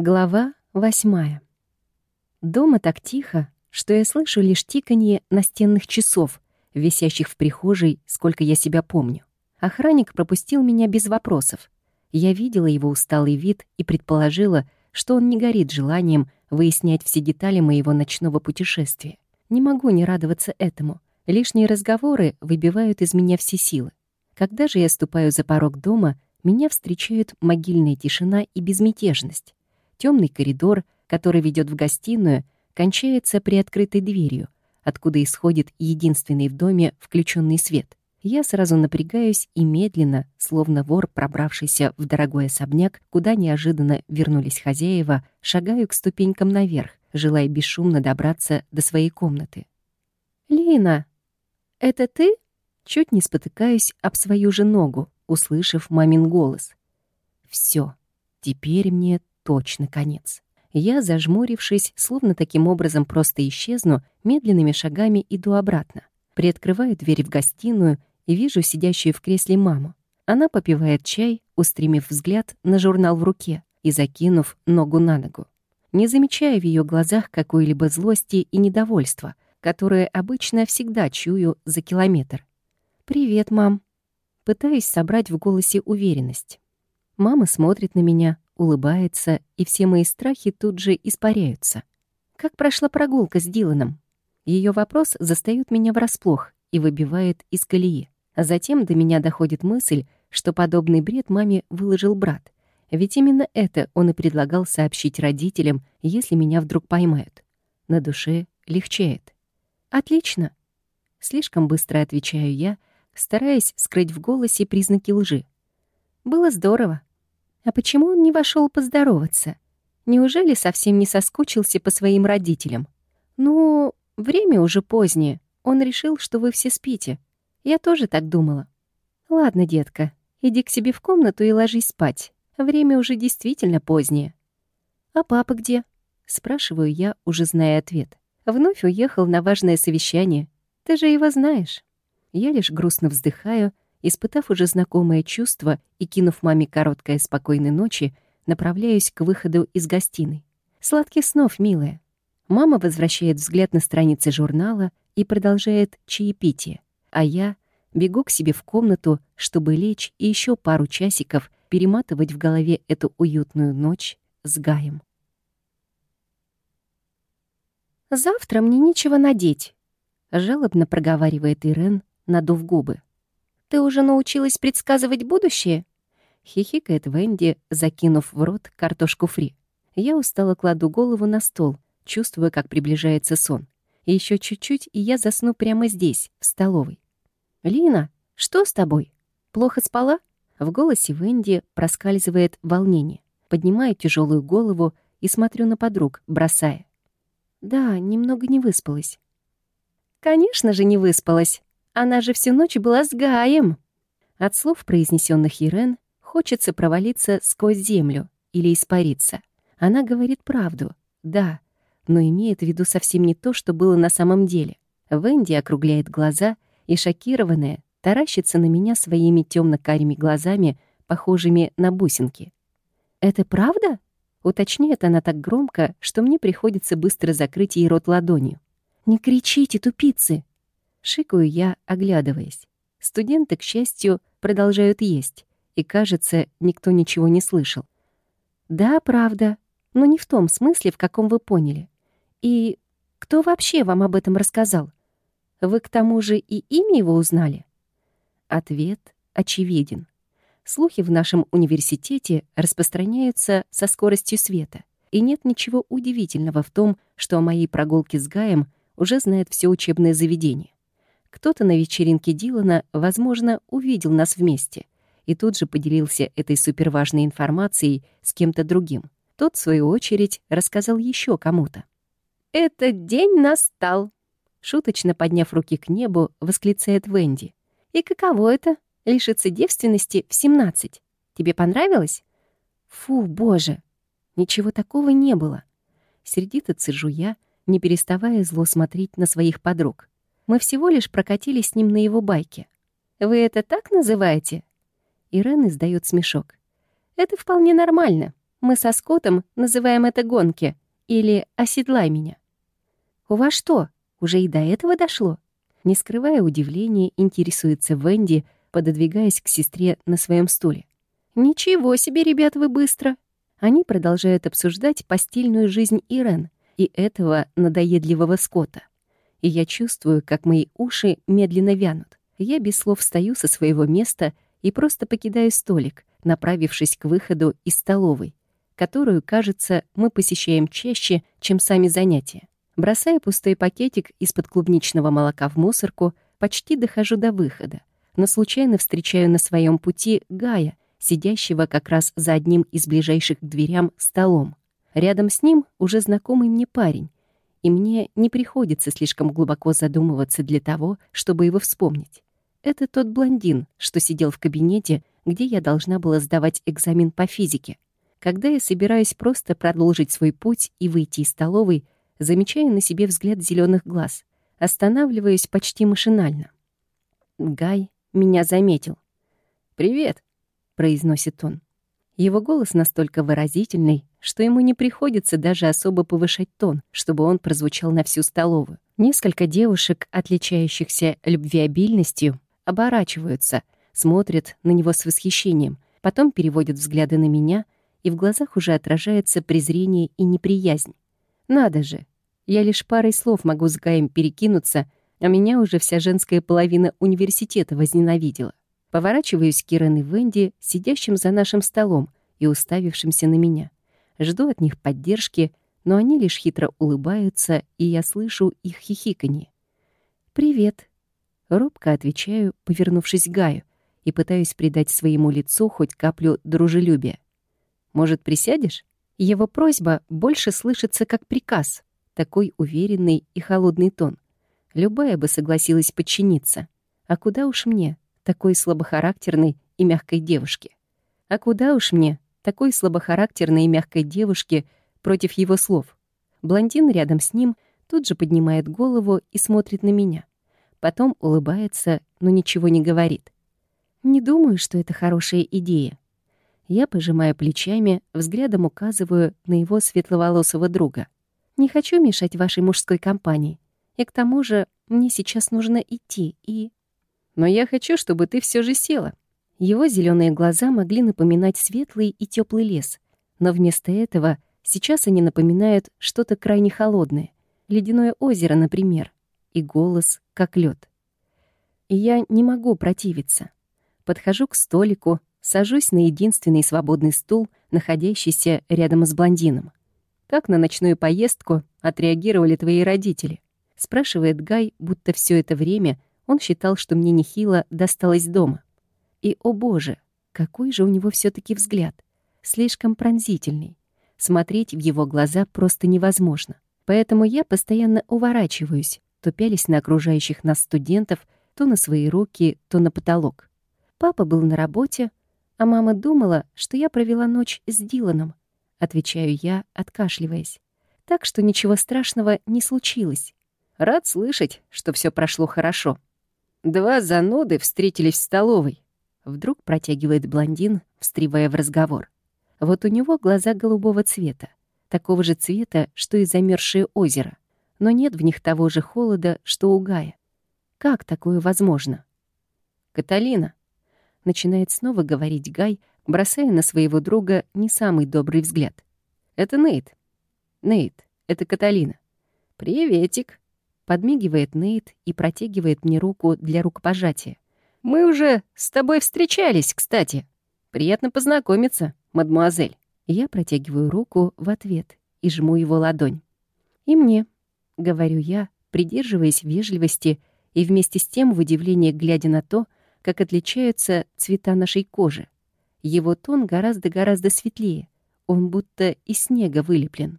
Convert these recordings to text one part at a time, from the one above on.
Глава восьмая. Дома так тихо, что я слышу лишь тиканье настенных часов, висящих в прихожей, сколько я себя помню. Охранник пропустил меня без вопросов. Я видела его усталый вид и предположила, что он не горит желанием выяснять все детали моего ночного путешествия. Не могу не радоваться этому. Лишние разговоры выбивают из меня все силы. Когда же я ступаю за порог дома, меня встречают могильная тишина и безмятежность. Темный коридор, который ведет в гостиную, кончается при открытой дверью, откуда исходит единственный в доме включенный свет. Я сразу напрягаюсь и медленно, словно вор, пробравшийся в дорогой особняк, куда неожиданно вернулись хозяева, шагаю к ступенькам наверх, желая бесшумно добраться до своей комнаты. «Лина, это ты?» Чуть не спотыкаюсь об свою же ногу, услышав мамин голос. Все, теперь мне точно конец. Я, зажмурившись, словно таким образом просто исчезну, медленными шагами иду обратно. Приоткрываю дверь в гостиную и вижу сидящую в кресле маму. Она попивает чай, устремив взгляд на журнал в руке и закинув ногу на ногу. Не замечая в ее глазах какой-либо злости и недовольства, которые обычно всегда чую за километр. «Привет, мам». Пытаюсь собрать в голосе уверенность. Мама смотрит на меня, улыбается, и все мои страхи тут же испаряются. Как прошла прогулка с Диланом? Ее вопрос застаёт меня врасплох и выбивает из колеи. А затем до меня доходит мысль, что подобный бред маме выложил брат. Ведь именно это он и предлагал сообщить родителям, если меня вдруг поймают. На душе легчает. «Отлично!» Слишком быстро отвечаю я, стараясь скрыть в голосе признаки лжи. «Было здорово. А почему он не вошел поздороваться? Неужели совсем не соскучился по своим родителям? Ну, время уже позднее. Он решил, что вы все спите. Я тоже так думала. Ладно, детка, иди к себе в комнату и ложись спать. Время уже действительно позднее. А папа где? Спрашиваю я, уже зная ответ. Вновь уехал на важное совещание. Ты же его знаешь. Я лишь грустно вздыхаю, Испытав уже знакомое чувство и кинув маме короткое спокойной ночи, направляюсь к выходу из гостиной. Сладких снов, милая. Мама возвращает взгляд на страницы журнала и продолжает чаепитие, а я бегу к себе в комнату, чтобы лечь и еще пару часиков перематывать в голове эту уютную ночь с Гаем. «Завтра мне нечего надеть», — жалобно проговаривает Ирен, надув губы. Ты уже научилась предсказывать будущее?» Хихикает Венди, закинув в рот картошку фри. Я устало кладу голову на стол, чувствуя, как приближается сон. Еще чуть-чуть, и я засну прямо здесь, в столовой. «Лина, что с тобой? Плохо спала?» В голосе Венди проскальзывает волнение. Поднимаю тяжелую голову и смотрю на подруг, бросая. «Да, немного не выспалась». «Конечно же не выспалась. Она же всю ночь была с Гаем. От слов, произнесенных Ирен, хочется провалиться сквозь землю или испариться. Она говорит правду, да, но имеет в виду совсем не то, что было на самом деле. Венди округляет глаза и, шокированная, таращится на меня своими темно-карими глазами, похожими на бусинки. «Это правда?» — уточняет она так громко, что мне приходится быстро закрыть ей рот ладонью. «Не кричите, тупицы!» Шикаю я, оглядываясь. Студенты, к счастью, продолжают есть, и, кажется, никто ничего не слышал. Да, правда, но не в том смысле, в каком вы поняли. И кто вообще вам об этом рассказал? Вы к тому же и имя его узнали? Ответ очевиден. Слухи в нашем университете распространяются со скоростью света, и нет ничего удивительного в том, что о моей прогулке с Гаем уже знает все учебное заведение. Кто-то на вечеринке Дилана, возможно, увидел нас вместе и тут же поделился этой суперважной информацией с кем-то другим. Тот, в свою очередь, рассказал еще кому-то. «Этот день настал!» Шуточно подняв руки к небу, восклицает Венди. «И каково это — лишиться девственности в 17? Тебе понравилось?» «Фу, боже! Ничего такого не было!» Сердито цежу я, не переставая зло смотреть на своих подруг. Мы всего лишь прокатились с ним на его байке. Вы это так называете? Ирен издает смешок. Это вполне нормально. Мы со Скоттом называем это гонки или «оседлай меня». «У вас что, уже и до этого дошло?» Не скрывая удивления, интересуется Венди, пододвигаясь к сестре на своем стуле. «Ничего себе, ребят, вы быстро!» Они продолжают обсуждать постельную жизнь Ирен и этого надоедливого Скотта. И я чувствую, как мои уши медленно вянут. Я без слов встаю со своего места и просто покидаю столик, направившись к выходу из столовой, которую, кажется, мы посещаем чаще, чем сами занятия. Бросая пустой пакетик из-под клубничного молока в мусорку, почти дохожу до выхода, но случайно встречаю на своем пути Гая, сидящего как раз за одним из ближайших к дверям столом. Рядом с ним уже знакомый мне парень, и мне не приходится слишком глубоко задумываться для того, чтобы его вспомнить. Это тот блондин, что сидел в кабинете, где я должна была сдавать экзамен по физике. Когда я собираюсь просто продолжить свой путь и выйти из столовой, замечаю на себе взгляд зеленых глаз. Останавливаюсь почти машинально. Гай меня заметил. «Привет», — произносит он. Его голос настолько выразительный, что ему не приходится даже особо повышать тон, чтобы он прозвучал на всю столовую. Несколько девушек, отличающихся любвеобильностью, оборачиваются, смотрят на него с восхищением, потом переводят взгляды на меня — и в глазах уже отражается презрение и неприязнь. Надо же, я лишь парой слов могу с Гаем перекинуться, а меня уже вся женская половина университета возненавидела. Поворачиваюсь к Кирен и Венди, сидящим за нашим столом и уставившимся на меня. Жду от них поддержки, но они лишь хитро улыбаются, и я слышу их хихиканье. «Привет», — робко отвечаю, повернувшись к Гаю, и пытаюсь придать своему лицу хоть каплю дружелюбия. Может, присядешь? Его просьба больше слышится как приказ, такой уверенный и холодный тон. Любая бы согласилась подчиниться. А куда уж мне, такой слабохарактерной и мягкой девушке? А куда уж мне, такой слабохарактерной и мягкой девушке, против его слов? Блондин рядом с ним тут же поднимает голову и смотрит на меня. Потом улыбается, но ничего не говорит. Не думаю, что это хорошая идея. Я пожимаю плечами, взглядом указываю на его светловолосого друга. «Не хочу мешать вашей мужской компании. И к тому же мне сейчас нужно идти и...» «Но я хочу, чтобы ты все же села». Его зеленые глаза могли напоминать светлый и теплый лес, но вместо этого сейчас они напоминают что-то крайне холодное. Ледяное озеро, например, и голос, как лед. И я не могу противиться. Подхожу к столику, Сажусь на единственный свободный стул, находящийся рядом с блондином. «Как на ночную поездку отреагировали твои родители?» — спрашивает Гай, будто все это время он считал, что мне нехило досталось дома. И, о боже, какой же у него все таки взгляд. Слишком пронзительный. Смотреть в его глаза просто невозможно. Поэтому я постоянно уворачиваюсь, то пялись на окружающих нас студентов, то на свои руки, то на потолок. Папа был на работе, а мама думала, что я провела ночь с Диланом, отвечаю я, откашливаясь. Так что ничего страшного не случилось. Рад слышать, что все прошло хорошо. Два зануды встретились в столовой. Вдруг протягивает блондин, встревая в разговор. Вот у него глаза голубого цвета, такого же цвета, что и замерзшее озеро, но нет в них того же холода, что у Гая. Как такое возможно? «Каталина», начинает снова говорить Гай, бросая на своего друга не самый добрый взгляд. «Это Нейт. Нейт, это Каталина. Приветик!» Подмигивает Нейт и протягивает мне руку для рукопожатия. «Мы уже с тобой встречались, кстати. Приятно познакомиться, мадмуазель». Я протягиваю руку в ответ и жму его ладонь. «И мне», — говорю я, придерживаясь вежливости и вместе с тем в удивлении глядя на то, как отличаются цвета нашей кожи. Его тон гораздо-гораздо светлее, он будто из снега вылеплен.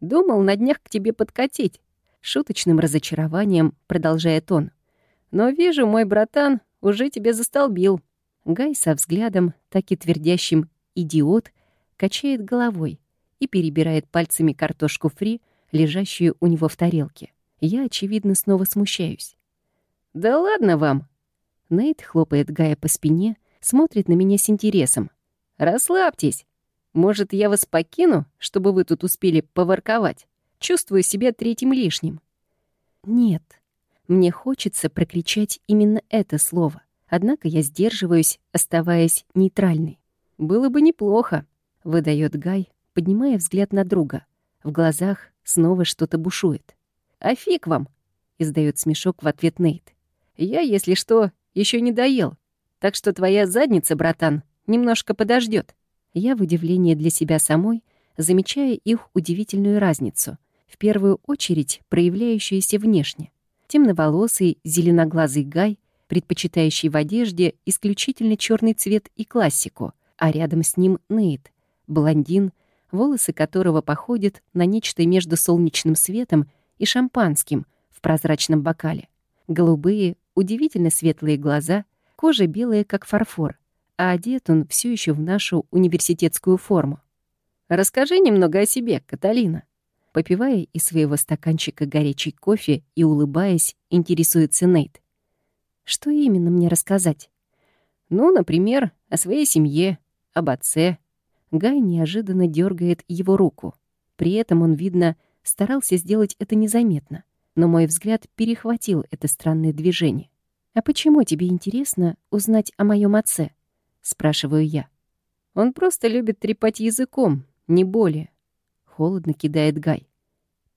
«Думал на днях к тебе подкатить», — шуточным разочарованием продолжает он. «Но вижу, мой братан уже тебя застолбил». Гай со взглядом, так и твердящим «идиот», качает головой и перебирает пальцами картошку фри, лежащую у него в тарелке. Я, очевидно, снова смущаюсь. «Да ладно вам!» Нейт хлопает Гая по спине, смотрит на меня с интересом. «Расслабьтесь. Может, я вас покину, чтобы вы тут успели поворковать? Чувствую себя третьим лишним». «Нет, мне хочется прокричать именно это слово, однако я сдерживаюсь, оставаясь нейтральной. «Было бы неплохо», — выдает Гай, поднимая взгляд на друга. В глазах снова что-то бушует. «А фиг вам!» — издает смешок в ответ Нейт. «Я, если что, еще не доел. Так что твоя задница, братан, немножко подождет. Я в удивлении для себя самой замечаю их удивительную разницу, в первую очередь проявляющуюся внешне. Темноволосый, зеленоглазый Гай, предпочитающий в одежде исключительно черный цвет и классику, а рядом с ним Нейт, блондин, волосы которого походят на нечто между солнечным светом и шампанским в прозрачном бокале. Голубые, удивительно светлые глаза, кожа белая, как фарфор, а одет он все еще в нашу университетскую форму. «Расскажи немного о себе, Каталина». Попивая из своего стаканчика горячий кофе и улыбаясь, интересуется Нейт. «Что именно мне рассказать?» «Ну, например, о своей семье, об отце». Гай неожиданно дергает его руку. При этом он, видно, старался сделать это незаметно, но мой взгляд перехватил это странное движение. «А почему тебе интересно узнать о моем отце?» — спрашиваю я. «Он просто любит трепать языком, не более», — холодно кидает Гай.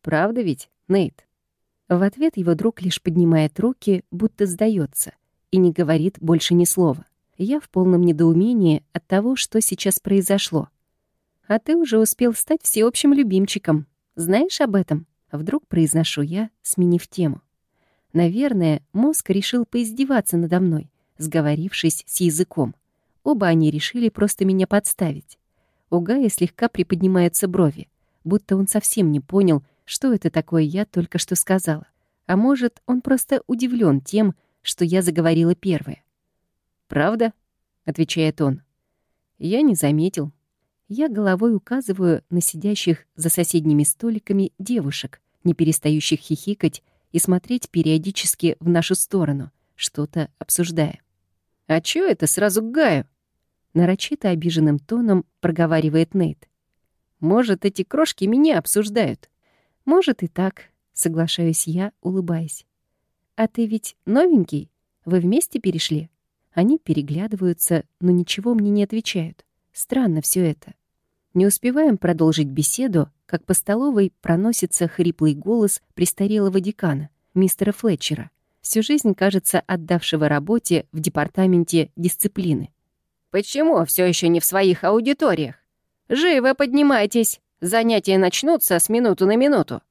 «Правда ведь, Нейт?» В ответ его друг лишь поднимает руки, будто сдается, и не говорит больше ни слова. Я в полном недоумении от того, что сейчас произошло. «А ты уже успел стать всеобщим любимчиком. Знаешь об этом?» Вдруг произношу я, сменив тему. Наверное, мозг решил поиздеваться надо мной, сговорившись с языком. Оба они решили просто меня подставить. У Гая слегка приподнимаются брови, будто он совсем не понял, что это такое я только что сказала. А может, он просто удивлен тем, что я заговорила первая. «Правда?» — отвечает он. «Я не заметил». Я головой указываю на сидящих за соседними столиками девушек, не перестающих хихикать и смотреть периодически в нашу сторону, что-то обсуждая. «А чё это сразу к Гаю?» нарочито обиженным тоном проговаривает Нейт. «Может, эти крошки меня обсуждают?» «Может и так», — соглашаюсь я, улыбаясь. «А ты ведь новенький? Вы вместе перешли?» Они переглядываются, но ничего мне не отвечают. Странно все это. Не успеваем продолжить беседу, как по столовой проносится хриплый голос престарелого декана, мистера Флетчера, всю жизнь, кажется, отдавшего работе в департаменте дисциплины. Почему все еще не в своих аудиториях? Живо поднимайтесь, занятия начнутся с минуту на минуту.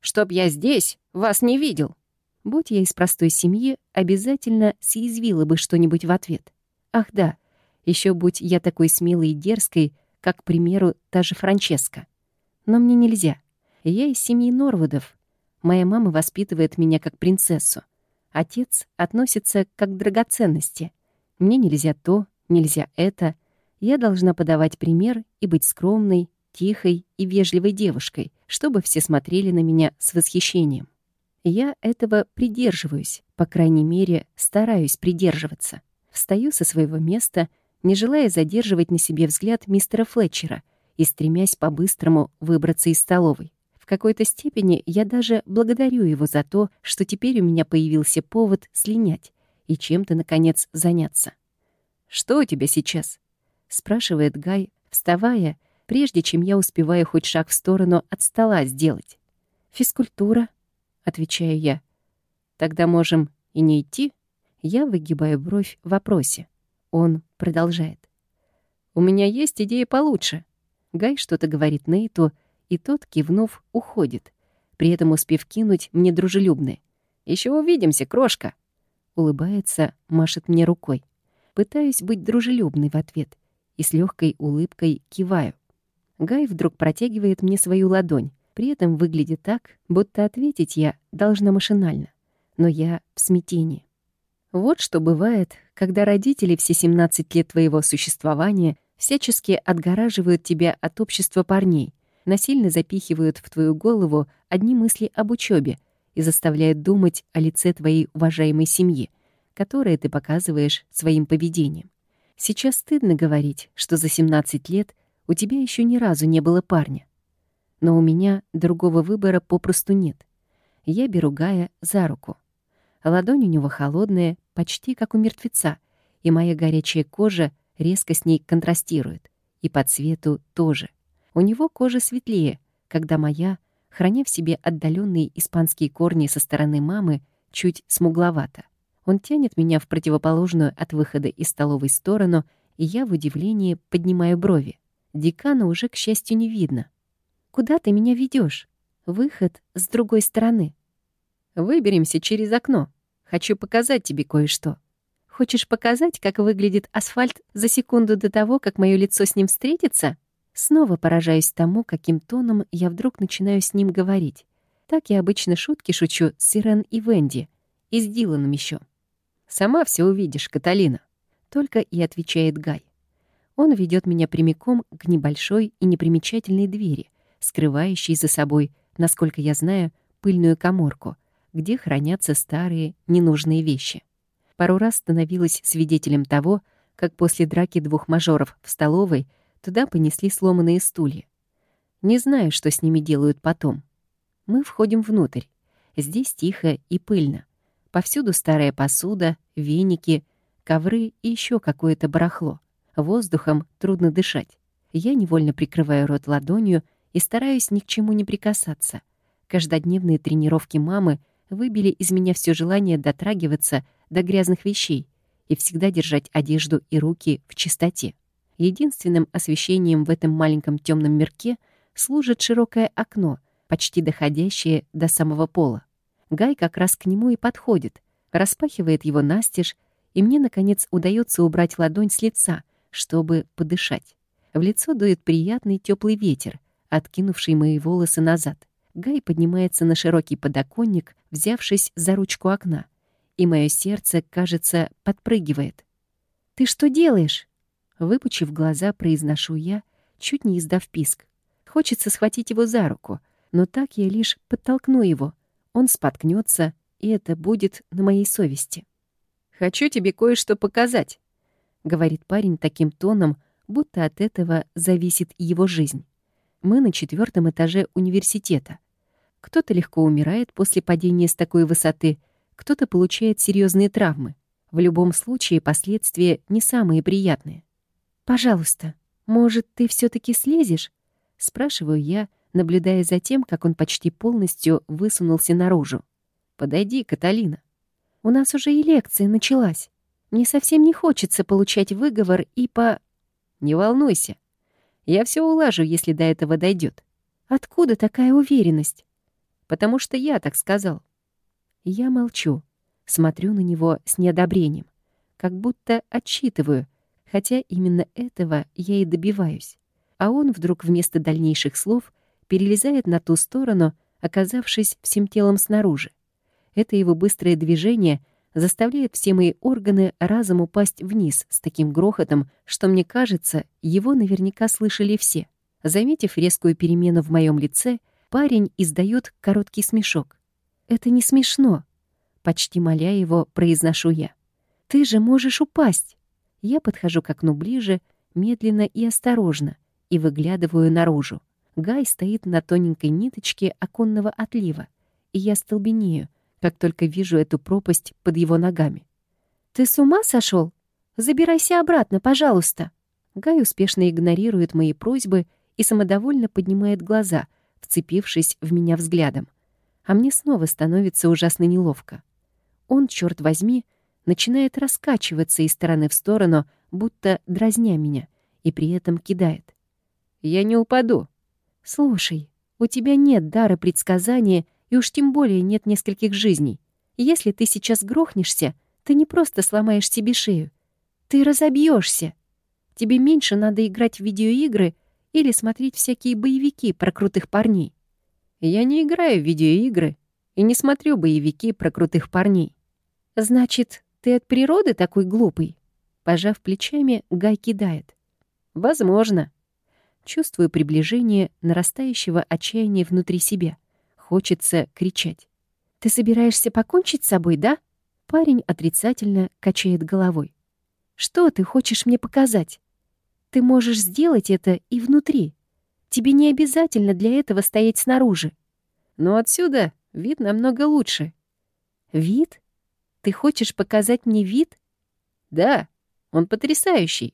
Чтоб я здесь вас не видел. Будь я из простой семьи, обязательно съязвила бы что-нибудь в ответ. Ах да, еще будь я такой смелой и дерзкой, как, к примеру, та же Франческа. Но мне нельзя. Я из семьи Норвудов. Моя мама воспитывает меня как принцессу. Отец относится как к драгоценности. Мне нельзя то, Нельзя это. Я должна подавать пример и быть скромной, тихой и вежливой девушкой, чтобы все смотрели на меня с восхищением. Я этого придерживаюсь, по крайней мере, стараюсь придерживаться. Встаю со своего места, не желая задерживать на себе взгляд мистера Флетчера и стремясь по-быстрому выбраться из столовой. В какой-то степени я даже благодарю его за то, что теперь у меня появился повод слинять и чем-то, наконец, заняться. «Что у тебя сейчас?» — спрашивает Гай, вставая, прежде чем я успеваю хоть шаг в сторону от стола сделать. «Физкультура», — отвечаю я. «Тогда можем и не идти?» Я выгибаю бровь в вопросе. Он продолжает. «У меня есть идея получше». Гай что-то говорит Нейту, и тот, кивнув, уходит, при этом успев кинуть мне дружелюбное. Еще увидимся, крошка!» Улыбается, машет мне рукой. Пытаюсь быть дружелюбной в ответ и с легкой улыбкой киваю. Гай вдруг протягивает мне свою ладонь, при этом выглядит так, будто ответить я должна машинально. Но я в смятении. Вот что бывает, когда родители все 17 лет твоего существования всячески отгораживают тебя от общества парней, насильно запихивают в твою голову одни мысли об учебе и заставляют думать о лице твоей уважаемой семьи — которое ты показываешь своим поведением. Сейчас стыдно говорить, что за 17 лет У тебя еще ни разу не было парня. Но у меня другого выбора попросту нет. Я беру Гая за руку. Ладонь у него холодная, почти как у мертвеца, и моя горячая кожа резко с ней контрастирует. И по цвету тоже. У него кожа светлее, когда моя, храня в себе отдаленные испанские корни со стороны мамы, чуть смугловата. Он тянет меня в противоположную от выхода из столовой сторону, и я в удивлении поднимаю брови. Декана уже, к счастью, не видно. «Куда ты меня ведешь? Выход с другой стороны». «Выберемся через окно. Хочу показать тебе кое-что». «Хочешь показать, как выглядит асфальт за секунду до того, как мое лицо с ним встретится?» Снова поражаюсь тому, каким тоном я вдруг начинаю с ним говорить. Так я обычно шутки шучу с Сирен и Венди, и с Диланом еще. «Сама все увидишь, Каталина», — только и отвечает Гай. Он ведет меня прямиком к небольшой и непримечательной двери, скрывающей за собой, насколько я знаю, пыльную коморку, где хранятся старые, ненужные вещи. Пару раз становилась свидетелем того, как после драки двух мажоров в столовой туда понесли сломанные стулья. Не знаю, что с ними делают потом. Мы входим внутрь. Здесь тихо и пыльно. Повсюду старая посуда, веники, ковры и еще какое-то барахло. Воздухом трудно дышать. Я невольно прикрываю рот ладонью и стараюсь ни к чему не прикасаться. Каждодневные тренировки мамы выбили из меня все желание дотрагиваться до грязных вещей и всегда держать одежду и руки в чистоте. Единственным освещением в этом маленьком темном мирке служит широкое окно, почти доходящее до самого пола. Гай как раз к нему и подходит, распахивает его настежь, и мне, наконец, удается убрать ладонь с лица, чтобы подышать. В лицо дует приятный теплый ветер, откинувший мои волосы назад. Гай поднимается на широкий подоконник, взявшись за ручку окна, и мое сердце, кажется, подпрыгивает. «Ты что делаешь?» Выпучив глаза, произношу я, чуть не издав писк. Хочется схватить его за руку, но так я лишь подтолкну его — он споткнется, и это будет на моей совести. «Хочу тебе кое-что показать», — говорит парень таким тоном, будто от этого зависит его жизнь. Мы на четвертом этаже университета. Кто-то легко умирает после падения с такой высоты, кто-то получает серьезные травмы. В любом случае последствия не самые приятные. «Пожалуйста, может, ты все таки слезешь?» — спрашиваю я, — наблюдая за тем, как он почти полностью высунулся наружу. «Подойди, Каталина. У нас уже и лекция началась. Мне совсем не хочется получать выговор и по...» «Не волнуйся. Я все улажу, если до этого дойдет. Откуда такая уверенность? Потому что я так сказал. Я молчу, смотрю на него с неодобрением, как будто отчитываю, хотя именно этого я и добиваюсь. А он вдруг вместо дальнейших слов перелезает на ту сторону, оказавшись всем телом снаружи. Это его быстрое движение заставляет все мои органы разом упасть вниз с таким грохотом, что, мне кажется, его наверняка слышали все. Заметив резкую перемену в моем лице, парень издает короткий смешок. «Это не смешно», — почти моля его, произношу я. «Ты же можешь упасть». Я подхожу к окну ближе, медленно и осторожно, и выглядываю наружу. Гай стоит на тоненькой ниточке оконного отлива, и я столбенею, как только вижу эту пропасть под его ногами. «Ты с ума сошел? Забирайся обратно, пожалуйста!» Гай успешно игнорирует мои просьбы и самодовольно поднимает глаза, вцепившись в меня взглядом. А мне снова становится ужасно неловко. Он, черт возьми, начинает раскачиваться из стороны в сторону, будто дразня меня, и при этом кидает. «Я не упаду», «Слушай, у тебя нет дара предсказания, и уж тем более нет нескольких жизней. Если ты сейчас грохнешься, ты не просто сломаешь себе шею. Ты разобьешься. Тебе меньше надо играть в видеоигры или смотреть всякие боевики про крутых парней. Я не играю в видеоигры и не смотрю боевики про крутых парней. Значит, ты от природы такой глупый? Пожав плечами, Гай кидает. Возможно. Чувствую приближение нарастающего отчаяния внутри себя. Хочется кричать. «Ты собираешься покончить с собой, да?» Парень отрицательно качает головой. «Что ты хочешь мне показать?» Ты можешь сделать это и внутри. Тебе не обязательно для этого стоять снаружи. Но отсюда вид намного лучше. Вид? Ты хочешь показать мне вид? Да, он потрясающий.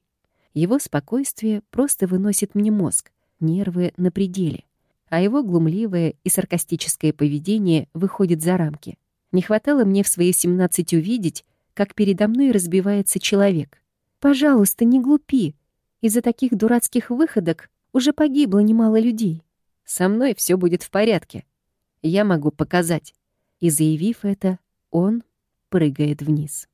Его спокойствие просто выносит мне мозг, нервы на пределе, а его глумливое и саркастическое поведение выходит за рамки. Не хватало мне в свои 17 увидеть, как передо мной разбивается человек. Пожалуйста, не глупи. Из-за таких дурацких выходок уже погибло немало людей. Со мной все будет в порядке. Я могу показать. И заявив это, он прыгает вниз.